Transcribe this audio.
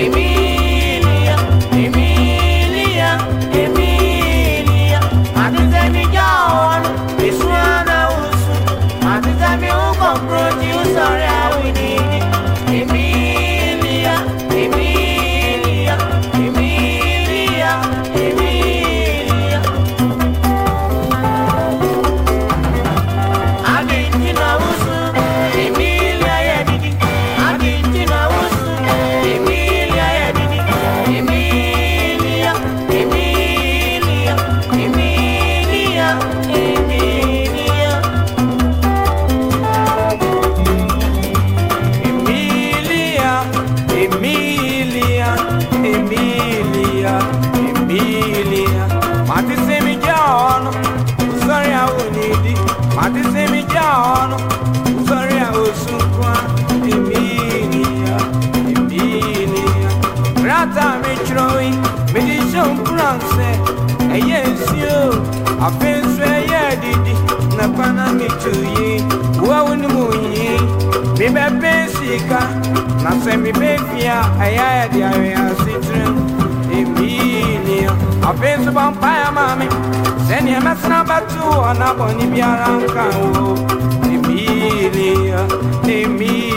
see me. mpura nsɛ ɛyɛ nsuo afei nso ɛyɛ adidi na pana mi tu yi wawu ne mu yi mi bɛ pe sika. Na sɛ mi bɛ fia ɛyɛ ayɛde awia si tirim ebi ni afei nso bɔ mpa ya maame sɛnea mɛsena bɛto hɔ na bɔ ne biara nka wo ebi ni ebi.